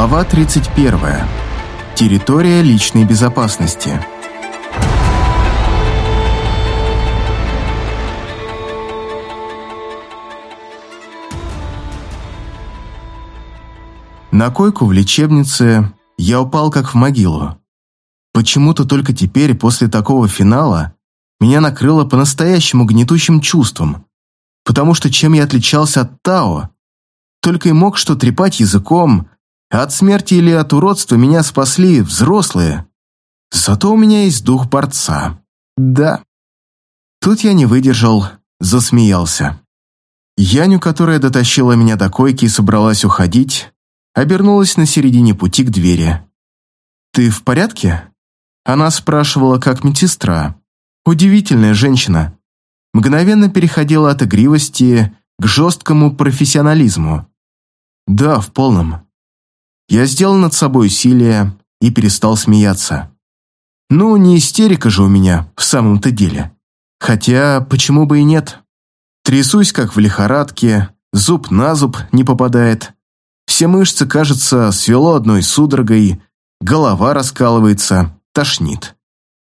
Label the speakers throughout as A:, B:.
A: Глава 31. Территория личной безопасности. На койку в лечебнице я упал как в могилу. Почему-то только теперь, после такого финала, меня накрыло по-настоящему гнетущим чувством, потому что чем я отличался от Тао, только и мог что трепать языком, от смерти или от уродства меня спасли взрослые. Зато у меня есть дух борца. Да. Тут я не выдержал, засмеялся. Яню, которая дотащила меня до койки и собралась уходить, обернулась на середине пути к двери. «Ты в порядке?» Она спрашивала, как медсестра. Удивительная женщина. Мгновенно переходила от игривости к жесткому профессионализму. Да, в полном. Я сделал над собой усилие и перестал смеяться. Ну, не истерика же у меня в самом-то деле. Хотя, почему бы и нет? Трясусь, как в лихорадке, зуб на зуб не попадает. Все мышцы, кажется, свело одной судорогой, голова раскалывается, тошнит.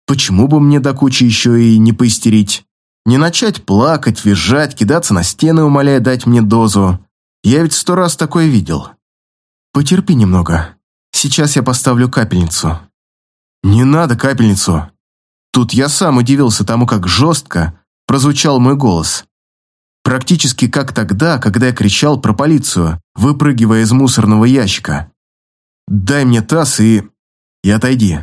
A: Почему бы мне до кучи еще и не поистерить? Не начать плакать, визжать, кидаться на стены, умоляя дать мне дозу. Я ведь сто раз такое видел. Потерпи немного. Сейчас я поставлю капельницу. Не надо капельницу. Тут я сам удивился тому, как жестко прозвучал мой голос. Практически как тогда, когда я кричал про полицию, выпрыгивая из мусорного ящика. «Дай мне таз и... и отойди».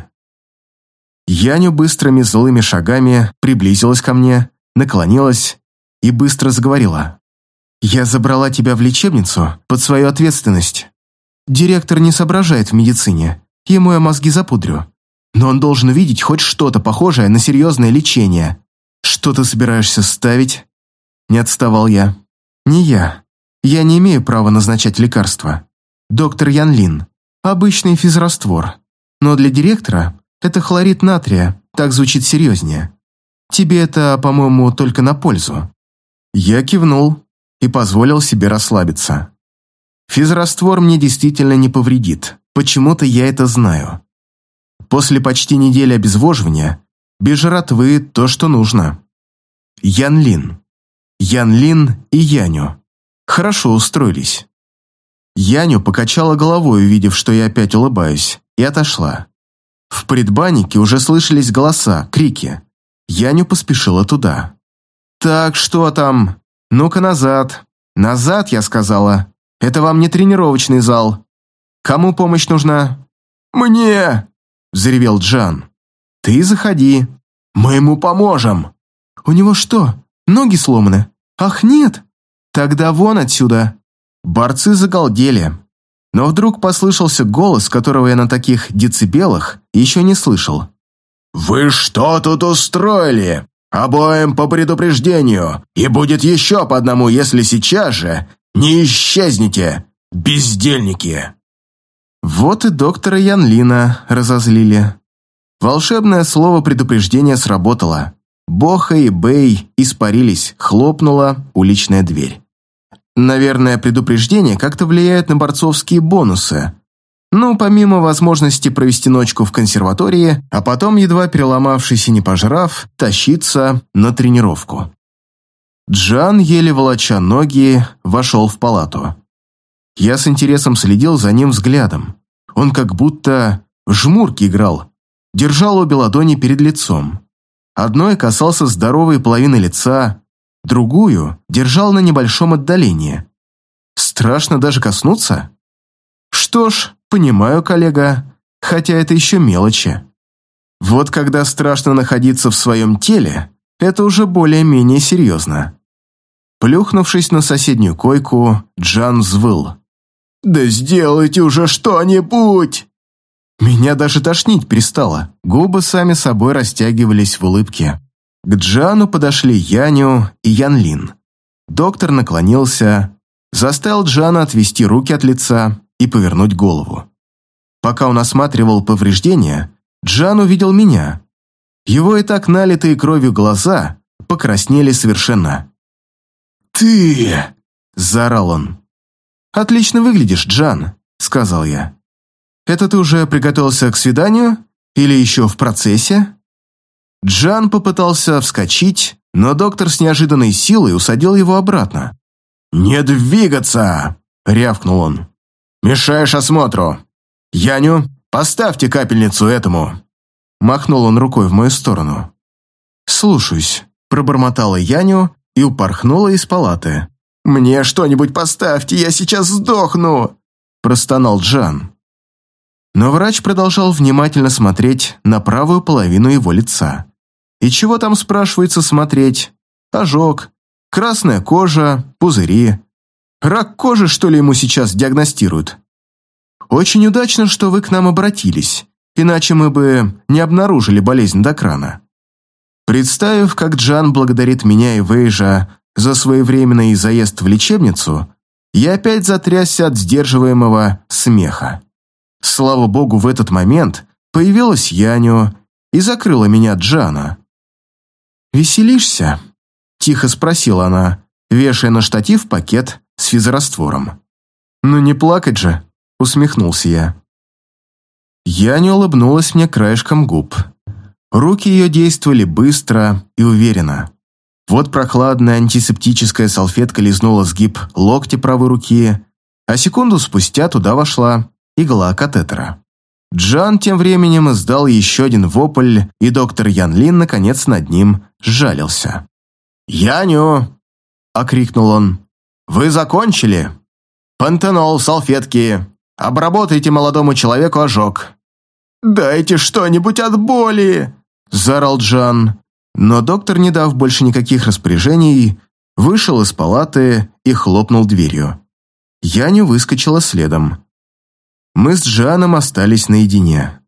A: Яню быстрыми злыми шагами приблизилась ко мне, наклонилась и быстро заговорила. «Я забрала тебя в лечебницу под свою ответственность. Директор не соображает в медицине, ему я мозги запудрю. Но он должен увидеть хоть что-то похожее на серьезное лечение. Что ты собираешься ставить?» Не отставал я. «Не я. Я не имею права назначать лекарства. Доктор Ян Лин. Обычный физраствор. Но для директора это хлорид натрия, так звучит серьезнее. Тебе это, по-моему, только на пользу». Я кивнул и позволил себе расслабиться. Физраствор мне действительно не повредит. Почему-то я это знаю. После почти недели обезвоживания без жратвы то, что нужно. Ян Лин. Ян Лин и Яню. Хорошо устроились. Яню покачала головой, увидев, что я опять улыбаюсь, и отошла. В предбаннике уже слышались голоса, крики. Яню поспешила туда. «Так, что там? Ну-ка назад. Назад, я сказала. Это вам не тренировочный зал. Кому помощь нужна?» «Мне!» – взревел Джан. «Ты заходи. Мы ему поможем!» «У него что, ноги сломаны?» «Ах, нет!» «Тогда вон отсюда!» Борцы загалдели. Но вдруг послышался голос, которого я на таких децибелах еще не слышал. «Вы что тут устроили? Обоим по предупреждению, и будет еще по одному, если сейчас же не исчезнете, бездельники!» Вот и доктора Янлина разозлили. Волшебное слово предупреждения сработало. Боха и Бэй испарились, хлопнула уличная дверь. Наверное, предупреждение как-то влияет на борцовские бонусы, ну, помимо возможности провести ночку в консерватории, а потом, едва переломавшись и не пожрав, тащиться на тренировку. Джан, еле волоча ноги, вошел в палату. Я с интересом следил за ним взглядом. Он как будто жмурки играл, держал обе ладони перед лицом. Одной касался здоровой половины лица, другую держал на небольшом отдалении. Страшно даже коснуться? Что ж, «Понимаю, коллега, хотя это еще мелочи. Вот когда страшно находиться в своем теле, это уже более-менее серьезно». Плюхнувшись на соседнюю койку, Джан взвыл. «Да сделайте уже что-нибудь!» Меня даже тошнить перестало. Губы сами собой растягивались в улыбке. К Джану подошли Яню и Янлин. Доктор наклонился, заставил Джана отвести руки от лица и повернуть голову. Пока он осматривал повреждения, Джан увидел меня. Его и так налитые кровью глаза покраснели совершенно. «Ты!» – заорал он. «Отлично выглядишь, Джан», – сказал я. это ты уже приготовился к свиданию? Или еще в процессе?» Джан попытался вскочить, но доктор с неожиданной силой усадил его обратно. «Не двигаться!» — рявкнул он. «Мешаешь осмотру. Яню, поставьте капельницу этому!» Махнул он рукой в мою сторону. «Слушаюсь», — пробормотала Яню и упорхнула из палаты. «Мне что-нибудь поставьте, я сейчас сдохну!» – простонал Джан. Но врач продолжал внимательно смотреть на правую половину его лица. И чего там, спрашивается, смотреть? Ожог, красная кожа, пузыри. Рак кожи, что ли, ему сейчас диагностируют? Очень удачно, что вы к нам обратились, иначе мы бы не обнаружили болезнь до крана. Представив, как Джан благодарит меня и Вейжа за своевременный заезд в лечебницу, я опять затрясся от сдерживаемого смеха. Слава богу, в этот момент появилась Яню и закрыла меня Джана. «Веселишься?» – тихо спросила она, вешая на штатив пакет с физраствором. «Ну не плакать же!» – усмехнулся я. Яня улыбнулась мне краешком губ. Руки ее действовали быстро и уверенно. Вот прохладная антисептическая салфетка лизнула сгиб локти правой руки, а секунду спустя туда вошла игла катетера. Джан тем временем издал еще один вопль, и доктор Ян Лин наконец над ним сжалился. «Яню!» – окрикнул он. «Вы закончили? Пантенол, салфетки. Обработайте молодому человеку ожог». «Дайте что-нибудь от боли!» – заорал Джан. Но доктор, не дав больше никаких распоряжений, вышел из палаты и хлопнул дверью. Яню выскочила следом. Мы с Джаном остались наедине.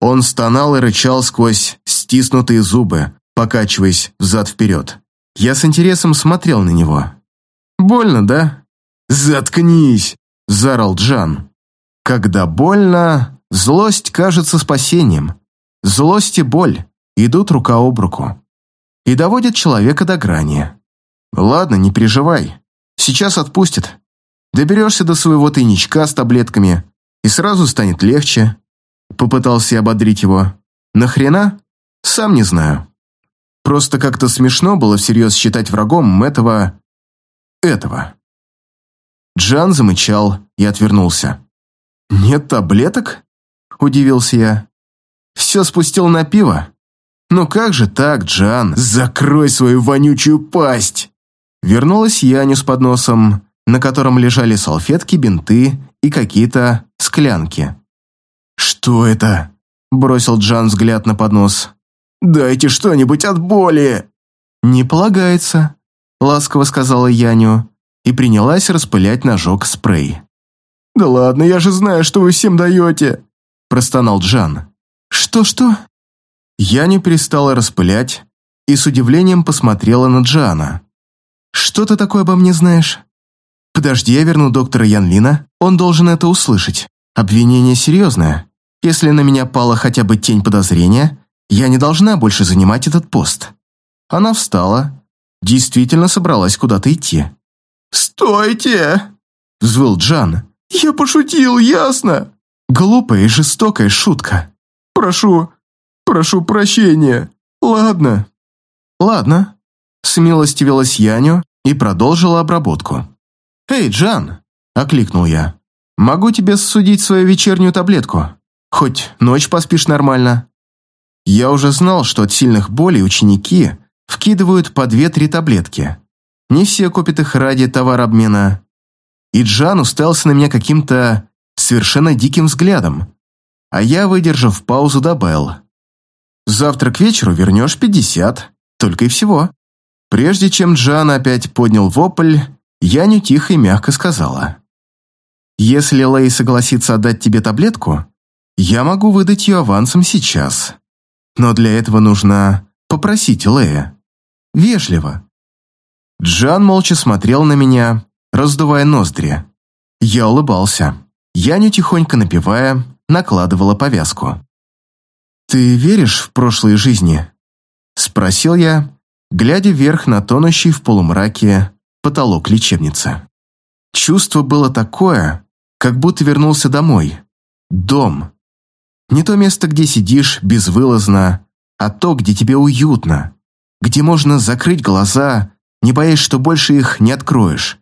A: Он стонал и рычал сквозь стиснутые зубы, покачиваясь взад-вперед. Я с интересом смотрел на него. «Больно, да?» «Заткнись!» – заорал Джан. «Когда больно, злость кажется спасением. Злость и боль идут рука об руку и доводят человека до грани. Ладно, не переживай, сейчас отпустят. Доберешься до своего тайничка с таблетками, и сразу станет легче. Попытался я ободрить его. Нахрена? Сам не знаю. Просто как-то смешно было всерьез считать врагом этого... этого. Джан замычал и отвернулся. «Нет таблеток?» – удивился я. «Все спустил на пиво?» «Ну как же так, Джан? Закрой свою вонючую пасть!» Вернулась Яню с подносом, на котором лежали салфетки, бинты и какие-то склянки. «Что это?» – бросил Джан взгляд на поднос. «Дайте что-нибудь от боли!» «Не полагается», – ласково сказала Яню и принялась распылять ножок спрей. «Да ладно, я же знаю, что вы всем даете!» – простонал Джан. «Что-что?» Я не перестала распылять и с удивлением посмотрела на Джана. «Что ты такое обо мне знаешь?» «Подожди, я верну доктора Янлина, он должен это услышать. Обвинение серьезное. Если на меня пала хотя бы тень подозрения, я не должна больше занимать этот пост». Она встала, действительно собралась куда-то идти. «Стойте!» – взвыл Джан. «Я пошутил, ясно?» Глупая и жестокая шутка. «Прошу, Прошу прощения. Ладно». «Ладно», — смилостивилась Яню и продолжила обработку. «Эй, Джан!» — окликнул я. «Могу тебе судить свою вечернюю таблетку. Хоть ночь поспишь нормально». Я уже знал, что от сильных болей ученики вкидывают по две-три таблетки. Не все купят их ради товарообмена. И Джан уставился на меня каким-то совершенно диким взглядом. А я, выдержав паузу, добавил. Завтра к вечеру вернешь пятьдесят, только и всего». Прежде чем Джан опять поднял вопль, Яню тихо и мягко сказала. «Если Лэй согласится отдать тебе таблетку, я могу выдать ее авансом сейчас. Но для этого нужно попросить Лэя. Вежливо». Джан молча смотрел на меня, раздувая ноздри. Я улыбался. Яню, тихонько напевая, накладывала повязку. «Ты веришь в прошлые жизни?» Спросил я, глядя вверх на тонущий в полумраке потолок лечебницы. Чувство было такое, как будто вернулся домой. Дом. Не то место, где сидишь безвылазно, а то, где тебе уютно, где можно закрыть глаза, не боясь, что больше их не откроешь,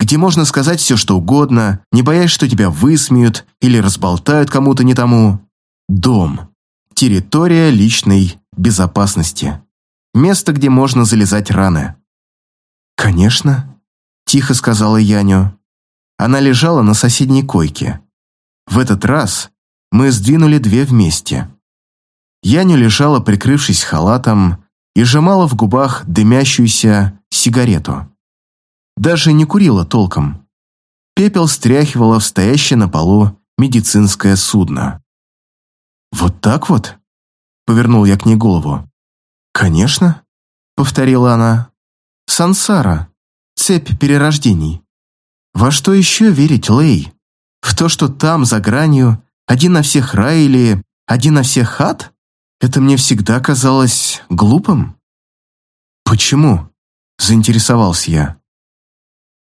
A: где можно сказать все, что угодно, не боясь, что тебя высмеют или разболтают кому-то не тому. Дом. Территория личной безопасности. Место, где можно залезать раны. «Конечно», – тихо сказала Яню. Она лежала на соседней койке. В этот раз мы сдвинули две вместе. Яню лежала, прикрывшись халатом, и сжимала в губах дымящуюся сигарету. Даже не курила толком. Пепел стряхивала в стоящее на полу медицинское судно. «Вот так вот?» — повернул я к ней голову. «Конечно», — повторила она. «Сансара, цепь перерождений. Во что еще верить, Лей? В то, что там, за гранью, один на всех рай или один на всех ад? Это мне всегда казалось глупым». «Почему?» – заинтересовался я.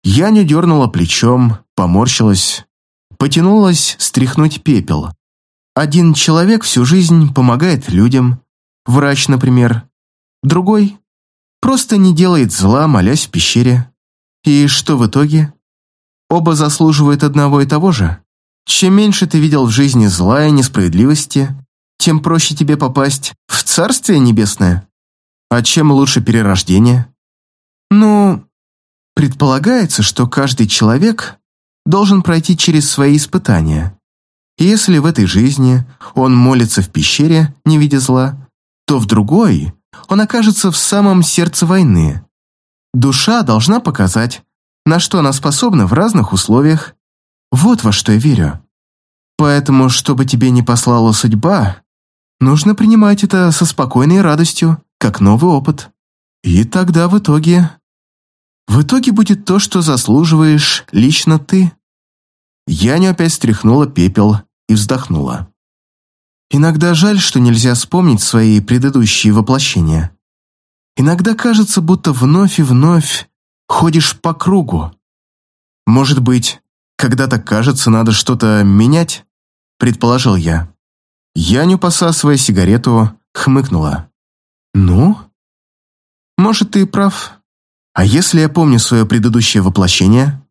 A: Яня дернула плечом, поморщилась, потянулась стряхнуть пепел. Один человек всю жизнь помогает людям, врач, например. Другой просто не делает зла, молясь в пещере. И что в итоге? Оба заслуживают одного и того же. Чем меньше ты видел в жизни зла и несправедливости, тем проще тебе попасть в Царствие Небесное. А чем лучше перерождение? Ну, предполагается, что каждый человек должен пройти через свои испытания. И если в этой жизни он молится в пещере, не видя зла, то в другой он окажется в самом сердце войны. Душа должна показать, на что она способна в разных условиях. Вот во что я верю. Поэтому, чтобы тебе не послала судьба, нужно принимать это со спокойной радостью, как новый опыт. И тогда в итоге... В итоге будет то, что заслуживаешь лично ты. Яня опять стряхнула пепел и вздохнула. Иногда жаль, что нельзя вспомнить свои предыдущие воплощения. Иногда кажется, будто вновь и вновь ходишь по кругу. Может быть, когда так кажется, надо что-то менять? Предположил я. Яню, посасывая сигарету, хмыкнула. «Ну?» «Может, ты прав. А если я помню свое предыдущее воплощение?»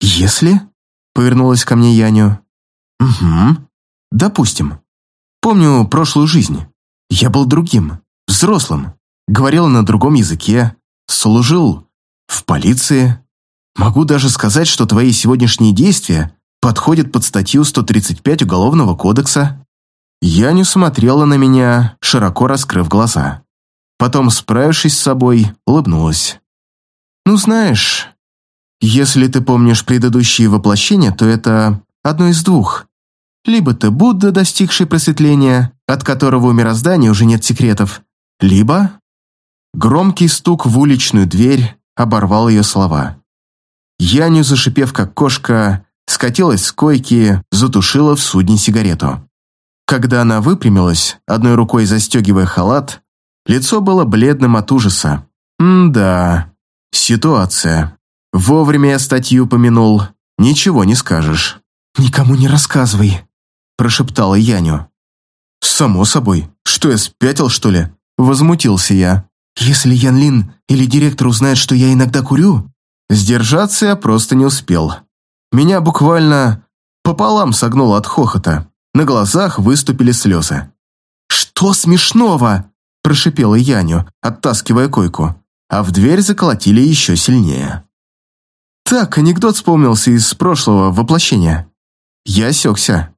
A: «Если?» — повернулась ко мне Яню. «Угу. Допустим. Помню прошлую жизнь. Я был другим, взрослым, говорил на другом языке, служил в полиции. Могу даже сказать, что твои сегодняшние действия подходят под статью 135 Уголовного кодекса». Яню смотрела на меня, широко раскрыв глаза. Потом, справившись с собой, улыбнулась. «Ну, знаешь, если ты помнишь предыдущие воплощения, то это одно из двух. Либо ты Будда, достигший просветления, от которого у мироздания уже нет секретов, либо...» Громкий стук в уличную дверь оборвал ее слова. Яню, зашипев как кошка, скатилась с койки, затушила в судне сигарету. Когда она выпрямилась, одной рукой застегивая халат, Лицо было бледным от ужаса. М-да, ситуация. Вовремя я статью помянул. Ничего не скажешь. «Никому не рассказывай», – прошептала Яню. «Само собой. Что я спятил, что ли?» – возмутился я. «Если Ян Лин или директор узнает, что я иногда курю...» Сдержаться я просто не успел. Меня буквально пополам согнуло от хохота. На глазах выступили слезы. «Что смешного?» прошипела Яню, оттаскивая койку, а в дверь заколотили еще сильнее. Так, анекдот вспомнился из прошлого воплощения. Я осекся.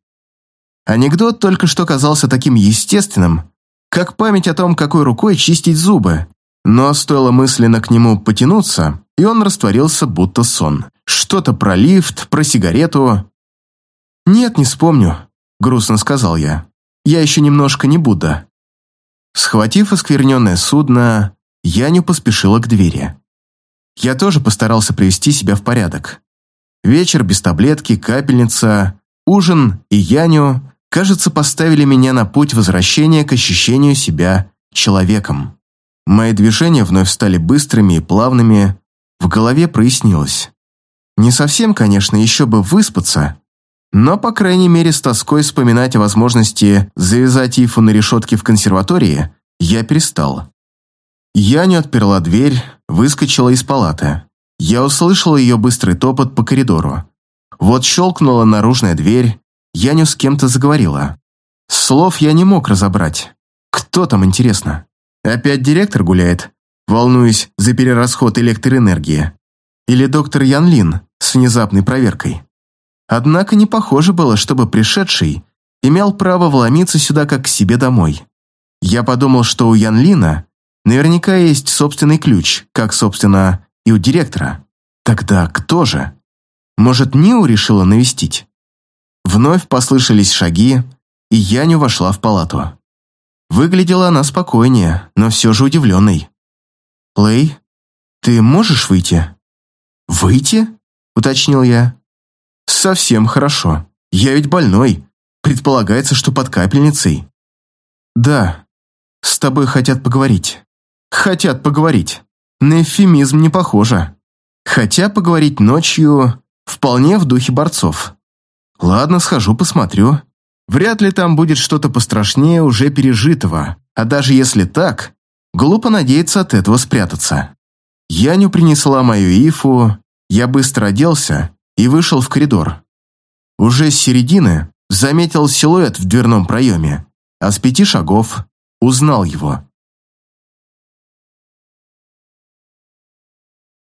A: Анекдот только что казался таким естественным, как память о том, какой рукой чистить зубы, но стоило мысленно к нему потянуться, и он растворился, будто сон. Что-то про лифт, про сигарету. «Нет, не вспомню», — грустно сказал я. «Я еще немножко не Будда. Схватив оскверненное судно, я не поспешила к двери. Я тоже постарался привести себя в порядок. Вечер без таблетки, капельница, ужин и Яню, кажется, поставили меня на путь возвращения к ощущению себя человеком. Мои движения вновь стали быстрыми и плавными, в голове прояснилось. Не совсем, конечно, еще бы выспаться, Но, по крайней мере, с тоской вспоминать о возможности завязать Ифу на решетке в консерватории я перестал. Яня отперла дверь, выскочила из палаты. Я услышал ее быстрый топот по коридору. Вот щелкнула наружная дверь, Яню с кем-то заговорила. Слов я не мог разобрать. Кто там, интересно? Опять директор гуляет, волнуюсь за перерасход электроэнергии. Или доктор Ян Лин с внезапной проверкой. Однако не похоже было, чтобы пришедший имел право вломиться сюда как к себе домой. Я подумал, что у Ян Лина наверняка есть собственный ключ, как, собственно, и у директора. Тогда кто же? Может, Ниу решила навестить? Вновь послышались шаги, и Яню вошла в палату. Выглядела она спокойнее, но все же удивленной. «Лэй, ты можешь выйти?» «Выйти?» – уточнил я. «Совсем хорошо. Я ведь больной. Предполагается, что под капельницей». «Да, с тобой хотят поговорить». «Хотят поговорить. На эвфемизм не похоже. Хотя поговорить ночью вполне в духе борцов. Ладно, схожу посмотрю. Вряд ли там будет что-то пострашнее уже пережитого. А даже если так, глупо надеяться от этого спрятаться». Яню принесла мою ифу, я быстро оделся и вышел в коридор. Уже с середины заметил силуэт в дверном проеме, а с пяти шагов узнал его.